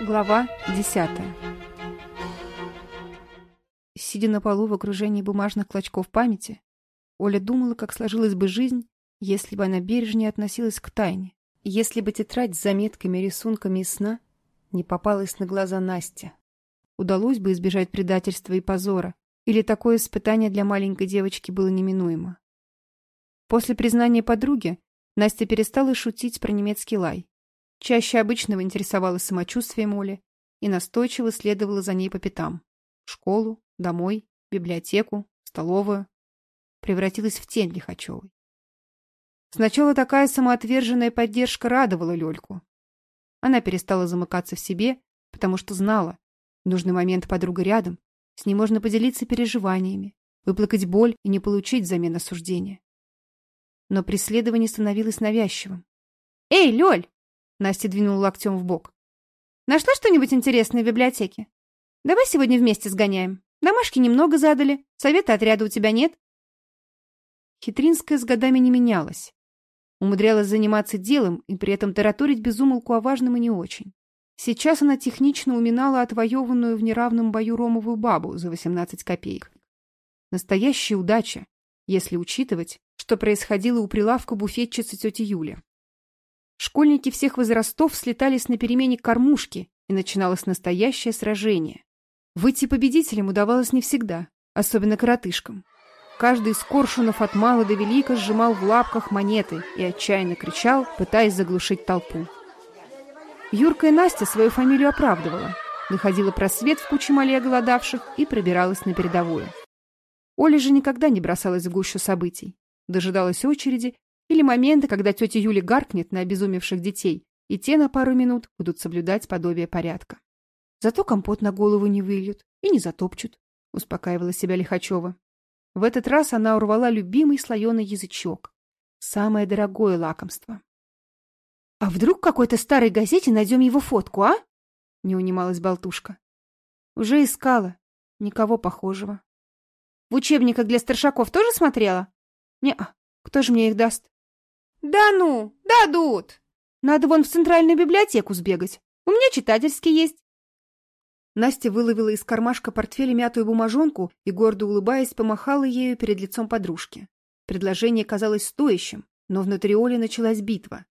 Глава 10. Сидя на полу в окружении бумажных клочков памяти, Оля думала, как сложилась бы жизнь, если бы она бережнее относилась к тайне, если бы тетрадь с заметками, рисунками и сна не попалась на глаза Насте. Удалось бы избежать предательства и позора, или такое испытание для маленькой девочки было неминуемо. После признания подруги Настя перестала шутить про немецкий лай Чаще обычного интересовалась самочувствием Оли и настойчиво следовала за ней по пятам. В школу, домой, библиотеку, столовую. Превратилась в тень Лихачевой. Сначала такая самоотверженная поддержка радовала Лёльку. Она перестала замыкаться в себе, потому что знала, в нужный момент подруга рядом, с ней можно поделиться переживаниями, выплакать боль и не получить взамен осуждения. Но преследование становилось навязчивым. «Эй, Лёль!» Настя двинула локтем в бок. «Нашла что-нибудь интересное в библиотеке? Давай сегодня вместе сгоняем. Домашки немного задали, совета отряда у тебя нет». Хитринская с годами не менялась. Умудрялась заниматься делом и при этом тараторить безумолку о важном и не очень. Сейчас она технично уминала отвоеванную в неравном бою ромовую бабу за 18 копеек. Настоящая удача, если учитывать, что происходило у прилавка буфетчицы тети Юли. Школьники всех возрастов слетались на перемене кормушки, и начиналось настоящее сражение. Выйти победителем удавалось не всегда, особенно коротышкам. Каждый из коршунов от мала до велика сжимал в лапках монеты и отчаянно кричал, пытаясь заглушить толпу. Юрка и Настя свою фамилию оправдывала, находила просвет в куче мале голодавших и пробиралась на передовую. Оля же никогда не бросалась в гущу событий, дожидалась очереди или моменты, когда тетя Юля гаркнет на обезумевших детей, и те на пару минут будут соблюдать подобие порядка. Зато компот на голову не выльют и не затопчут, успокаивала себя Лихачева. В этот раз она урвала любимый слоеный язычок. Самое дорогое лакомство. «А вдруг в какой-то старой газете найдем его фотку, а?» — не унималась болтушка. «Уже искала. Никого похожего». «В учебниках для старшаков тоже смотрела?» «Не-а. Кто же мне их даст?» Да ну, дадут! Надо вон в центральную библиотеку сбегать. У меня читательский есть. Настя выловила из кармашка портфеля мятую бумажонку и, гордо улыбаясь, помахала ею перед лицом подружки. Предложение казалось стоящим, но внутри Оли началась битва.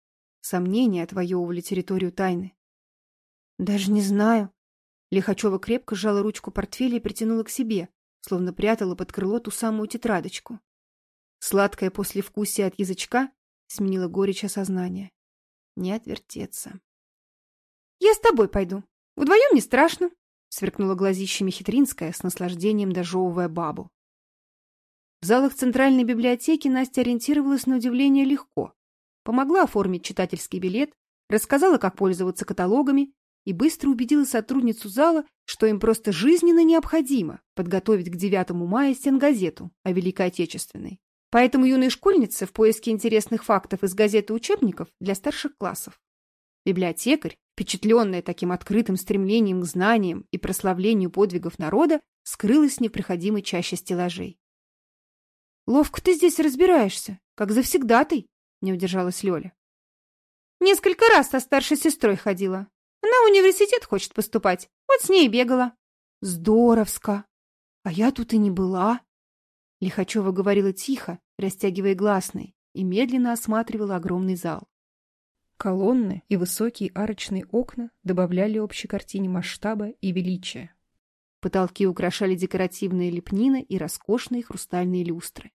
Сомнения отвоевывали территорию тайны. «Даже не знаю». Лихачева крепко сжала ручку портфеля и притянула к себе, словно прятала под крыло ту самую тетрадочку. Сладкое послевкусие от язычка сменила горечь осознания. Не отвертеться. «Я с тобой пойду. Вдвоем не страшно», — сверкнула глазищами Хитринская, с наслаждением дожевывая бабу. В залах Центральной библиотеки Настя ориентировалась на удивление легко. Помогла оформить читательский билет, рассказала, как пользоваться каталогами и быстро убедила сотрудницу зала, что им просто жизненно необходимо подготовить к 9 мая стенгазету о Великой Отечественной. Поэтому юные школьницы в поиске интересных фактов из газет и учебников для старших классов. Библиотекарь, впечатленная таким открытым стремлением к знаниям и прославлению подвигов народа, скрылась в непроходимой чаще стеллажей. «Ловко ты здесь разбираешься, как завсегда ты, не удержалась Лёля. «Несколько раз со старшей сестрой ходила. Она в университет хочет поступать, вот с ней бегала». «Здоровско! А я тут и не была!» Лихачева говорила тихо, растягивая гласные, и медленно осматривала огромный зал. Колонны и высокие арочные окна добавляли общей картине масштаба и величия. Потолки украшали декоративные лепнины и роскошные хрустальные люстры.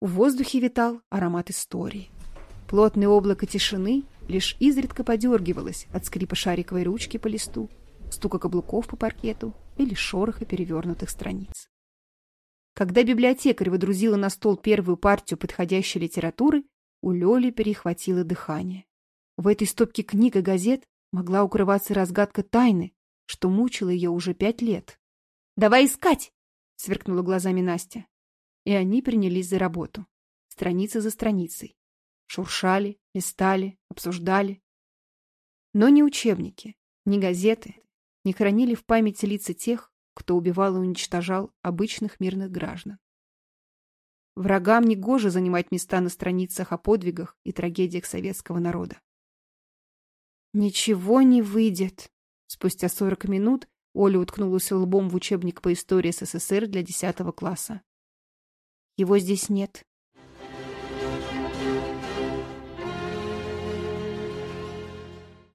В воздухе витал аромат истории. Плотное облако тишины лишь изредка подергивалось от скрипа шариковой ручки по листу, стука каблуков по паркету или шороха перевернутых страниц. Когда библиотекарь выдрузила на стол первую партию подходящей литературы, у Лёли перехватило дыхание. В этой стопке книг и газет могла укрываться разгадка тайны, что мучила ее уже пять лет. «Давай искать!» — сверкнула глазами Настя. И они принялись за работу. Страница за страницей. Шуршали, листали, обсуждали. Но ни учебники, ни газеты не хранили в памяти лица тех, кто убивал и уничтожал обычных мирных граждан. Врагам не гоже занимать места на страницах о подвигах и трагедиях советского народа. «Ничего не выйдет!» Спустя 40 минут Оля уткнулась лбом в учебник по истории СССР для 10 класса. «Его здесь нет.